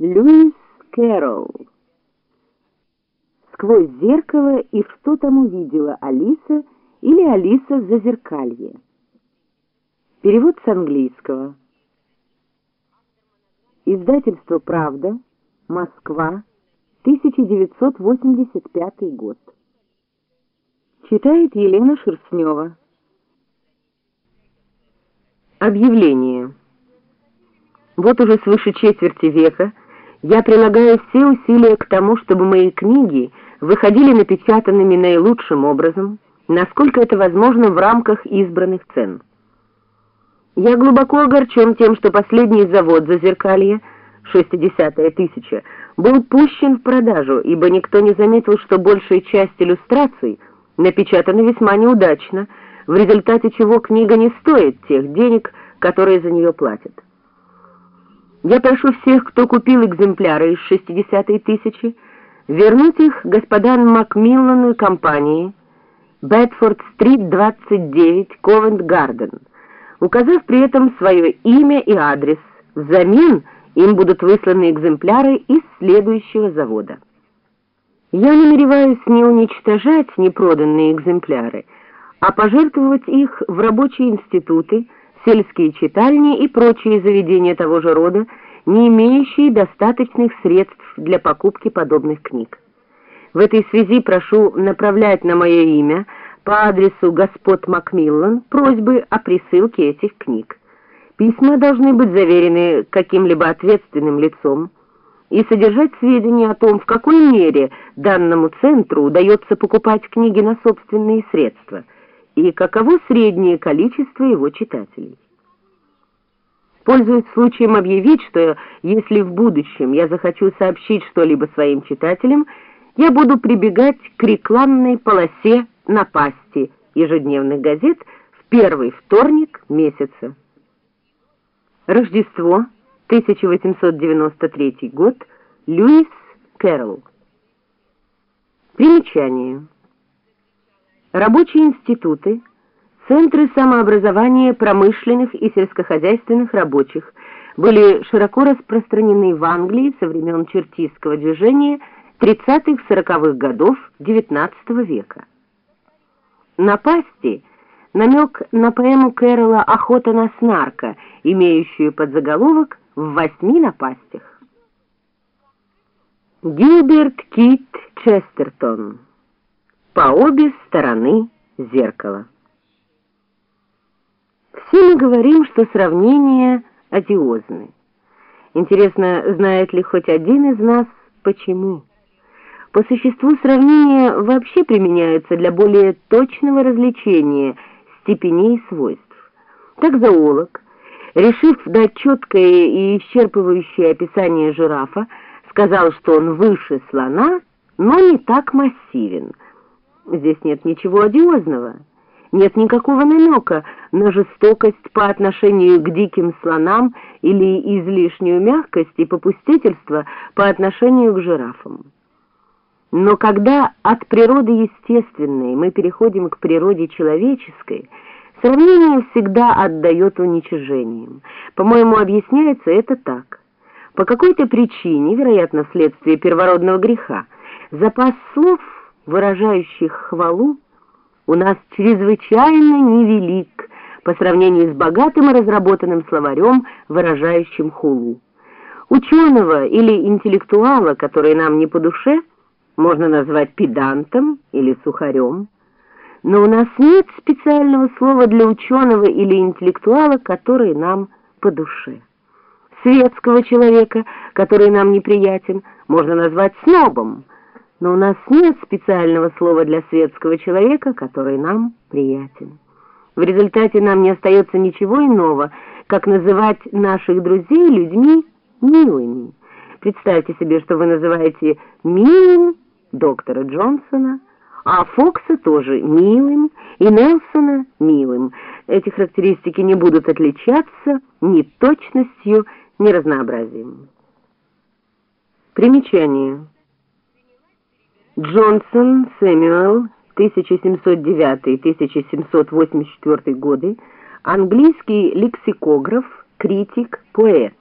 Льюис Кэрролл. Сквозь зеркало и что там увидела Алиса или Алиса в зазеркалье. Перевод с английского. Издательство «Правда», Москва, 1985 год. Читает Елена Шерстнева. Объявление. Вот уже свыше четверти века я прилагаю все усилия к тому, чтобы мои книги выходили напечатанными наилучшим образом, насколько это возможно в рамках избранных цен. Я глубоко огорчен тем, что последний завод «Зазеркалье» 60-я тысяча был пущен в продажу, ибо никто не заметил, что большая часть иллюстраций напечатана весьма неудачно, в результате чего книга не стоит тех денег, которые за нее платят. Я прошу всех, кто купил экземпляры из 60-й тысячи, вернуть их господам Макмиллану и компании, Бетфорд-стрит, 29, Ковент-Гарден, указав при этом свое имя и адрес. Взамен им будут высланы экземпляры из следующего завода. Я намереваюсь не уничтожать непроданные экземпляры, а пожертвовать их в рабочие институты, сельские читальни и прочие заведения того же рода, не имеющие достаточных средств для покупки подобных книг. В этой связи прошу направлять на мое имя по адресу господ Макмиллан просьбы о присылке этих книг. Письма должны быть заверены каким-либо ответственным лицом и содержать сведения о том, в какой мере данному центру удается покупать книги на собственные средства – и каково среднее количество его читателей. Пользуясь случаем объявить, что если в будущем я захочу сообщить что-либо своим читателям, я буду прибегать к рекламной полосе на пасти ежедневных газет в первый вторник месяца. Рождество, 1893 год, Льюис Кэрролл. Примечание. Рабочие институты, центры самообразования промышленных и сельскохозяйственных рабочих были широко распространены в Англии со времен чертистского движения 30-40-х годов XIX века. Напасти – намек на поэму Кэрролла «Охота на снарка», имеющую подзаголовок «В восьми напастях». Гилберт Кит Честертон по обе стороны зеркала. Все мы говорим, что сравнения одиозны. Интересно, знает ли хоть один из нас, почему? По существу сравнения вообще применяются для более точного различения степеней свойств. Так зоолог, решив дать четкое и исчерпывающее описание жирафа, сказал, что он выше слона, но не так массивен – Здесь нет ничего одиозного, нет никакого намека на жестокость по отношению к диким слонам или излишнюю мягкость и попустительство по отношению к жирафам. Но когда от природы естественной мы переходим к природе человеческой, сравнение всегда отдает уничижением. По-моему, объясняется это так. По какой-то причине, вероятно, вследствие первородного греха, запас слов – выражающих хвалу, у нас чрезвычайно невелик по сравнению с богатым и разработанным словарем, выражающим хулу. Ученого или интеллектуала, который нам не по душе, можно назвать педантом или сухарем, но у нас нет специального слова для ученого или интеллектуала, который нам по душе. Светского человека, который нам неприятен, можно назвать снобом, но у нас нет специального слова для светского человека, который нам приятен. В результате нам не остается ничего иного, как называть наших друзей людьми милыми. Представьте себе, что вы называете милым доктора Джонсона, а Фокса тоже милым и Нелсона милым. Эти характеристики не будут отличаться ни точностью, ни разнообразием. Примечание. Джонсон Сэмюэл, 1709-1784 годы, английский лексикограф, критик, поэт.